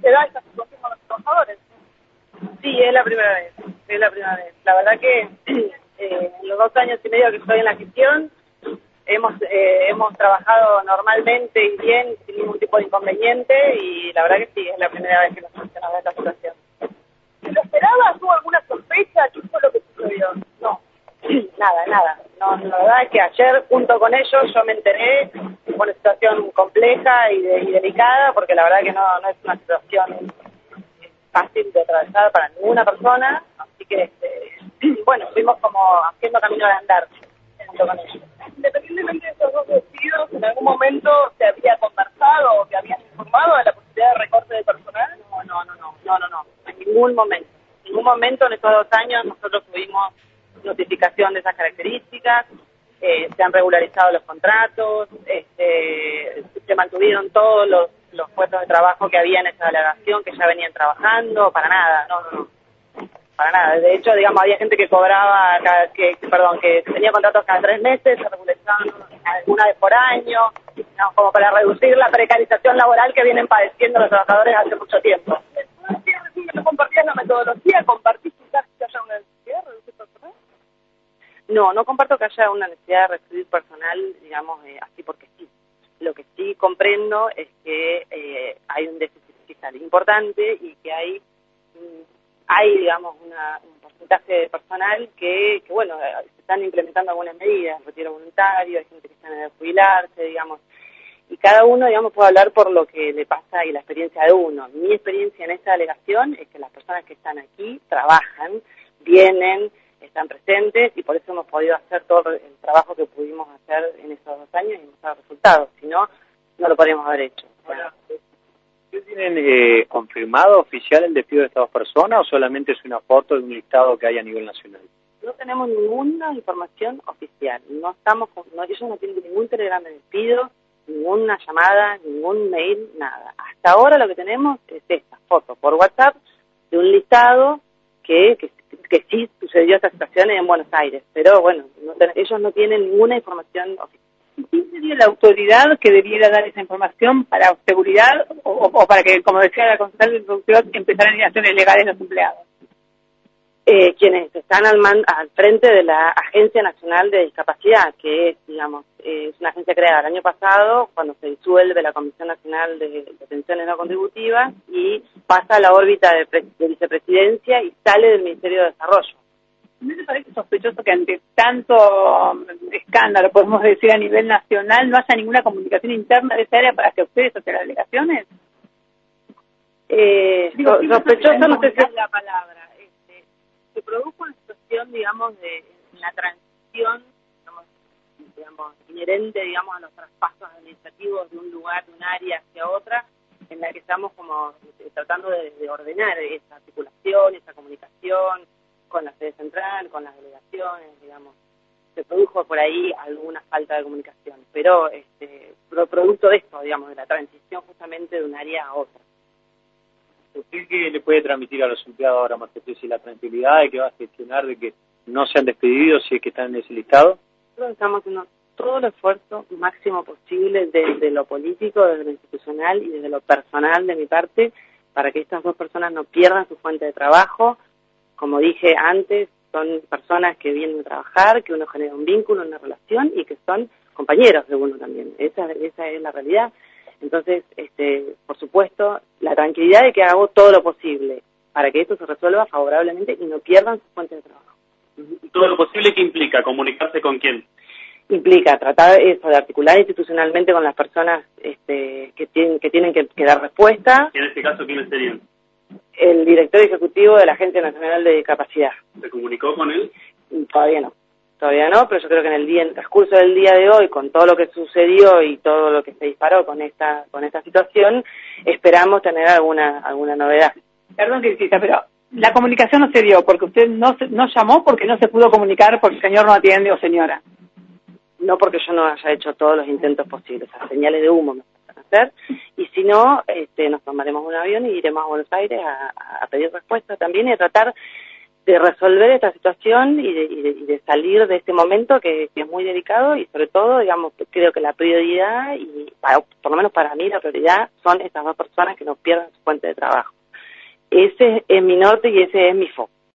se da esta situación con los trabajadores. Sí, es la primera vez, es la primera vez. La verdad que eh, en los dos años y medio que estoy en la gestión hemos eh, hemos trabajado normalmente y bien, sin ningún tipo de inconveniente y la verdad que sí, es la primera vez que nos mencionamos esta situación. ¿Se lo esperaba? ¿Tuvo alguna sospecha? ¿Qué fue lo que sucedió? No, nada, nada. No, la verdad es que ayer junto con ellos yo me enteré, fue una situación compleja y, y delicada porque la verdad que no, no es una situación fácil de atravesar para ninguna persona, así que este, bueno, fuimos como haciendo camino de andar junto con ellos. Independientemente de esos dos despidos, ¿en algún momento se había conversado o te habían informado de la posibilidad de recorte de personal? No, no, no, no, no, no, no, en ningún momento. En ningún momento en estos dos años nosotros tuvimos notificación de esas características, eh, se han regularizado los contratos, este, se mantuvieron todos los, los puestos de trabajo que había en esa delegación que ya venían trabajando, para nada, no, no, no para nada. De hecho, digamos, había gente que cobraba, cada, que, perdón, que tenía contratos cada tres meses, se regularizaban alguna vez por año, como para reducir la precarización laboral que vienen padeciendo los trabajadores hace mucho tiempo. ¿No compartías la metodología? ¿Compartís quizás que haya una necesidad de reducir personal? No, no comparto que haya una necesidad de reducir personal, digamos, eh, así porque sí. Lo que sí comprendo es que eh, hay un déficit fiscal importante y que hay hay, digamos, una, un porcentaje de personal que, que, bueno, se están implementando algunas medidas, retiro voluntario, hay gente que está en el jubilarse, digamos, y cada uno, digamos, puede hablar por lo que le pasa y la experiencia de uno. Mi experiencia en esta delegación es que las personas que están aquí trabajan, vienen, están presentes y por eso hemos podido hacer todo el trabajo que pudimos hacer en estos dos años y hemos dado resultados. Si no, no lo podríamos haber hecho. ¿Ustedes tienen eh, confirmado oficial el despido de estas dos personas o solamente es una foto de un listado que hay a nivel nacional? No tenemos ninguna información oficial. No estamos, con, no, ellos no tienen ningún telegrama de despido, ninguna llamada, ningún mail, nada. Hasta ahora lo que tenemos es esta foto por WhatsApp de un listado que, que, que sí sucedió esta situación en Buenos Aires, pero bueno, no, ellos no tienen ninguna información oficial. ¿Quién sería la autoridad que debiera dar esa información para seguridad o, o para que, como decía la concejal del productor, empezaran acciones legales los empleados? Eh, quienes están al, man, al frente de la Agencia Nacional de Discapacidad, que es, digamos, es una agencia creada el año pasado cuando se disuelve la Comisión Nacional de, de Pensiones No Contributivas y pasa a la órbita de, de vicepresidencia y sale del Ministerio de Desarrollo. ¿No te parece sospechoso que ante tanto um, escándalo, podemos decir a nivel nacional, no haya ninguna comunicación interna de esa área para que ustedes hacia las delegaciones? Eh, Digo, so, sospechoso no sé si es la palabra. Este, se produjo una situación, digamos, de la transición, digamos, inherente, digamos, a los traspasos administrativos de un lugar, de un área hacia otra, en la que estamos como eh, tratando de, de ordenar esa articulación, esa comunicación, con la sede central, con las delegaciones, digamos. Se produjo por ahí alguna falta de comunicación, pero este, producto de esto, digamos, de la transición justamente de un área a otra. ¿Usted qué le puede transmitir a los empleados ahora, si la tranquilidad de que va a gestionar de que no se han despedido si es que están en ese listado? Estamos haciendo todo el esfuerzo máximo posible desde lo político, desde lo institucional y desde lo personal de mi parte para que estas dos personas no pierdan su fuente de trabajo, como dije antes, son personas que vienen a trabajar, que uno genera un vínculo, una relación y que son compañeros de uno también. Esa, esa es la realidad. Entonces, este, por supuesto, la tranquilidad de que hago todo lo posible para que esto se resuelva favorablemente y no pierdan su fuente de trabajo. ¿Todo lo posible qué implica? ¿Comunicarse con quién? Implica tratar eso de articular institucionalmente con las personas este, que tienen que, tienen que, que dar respuesta. ¿Y en este caso quiénes serían? el director ejecutivo de la Agencia Nacional de Discapacidad. ¿Se comunicó con él? Todavía no, todavía no, pero yo creo que en el día, en el transcurso del día de hoy, con todo lo que sucedió y todo lo que se disparó con esta, con esta situación, esperamos tener alguna, alguna novedad. Perdón que insista, pero la comunicación no se dio porque usted no, no llamó porque no se pudo comunicar porque el señor no atiende o señora. No porque yo no haya hecho todos los intentos posibles, a señales de humo me hacer y si no, este, nos tomaremos un avión y iremos a Buenos Aires a, pedir respuesta también y a tratar de resolver esta situación y de, y de, salir de este momento que, que es muy delicado y sobre todo, digamos, creo que la prioridad, y por lo menos para mí la prioridad son estas dos personas que no pierdan su fuente de trabajo. Ese es mi norte y ese es mi foco.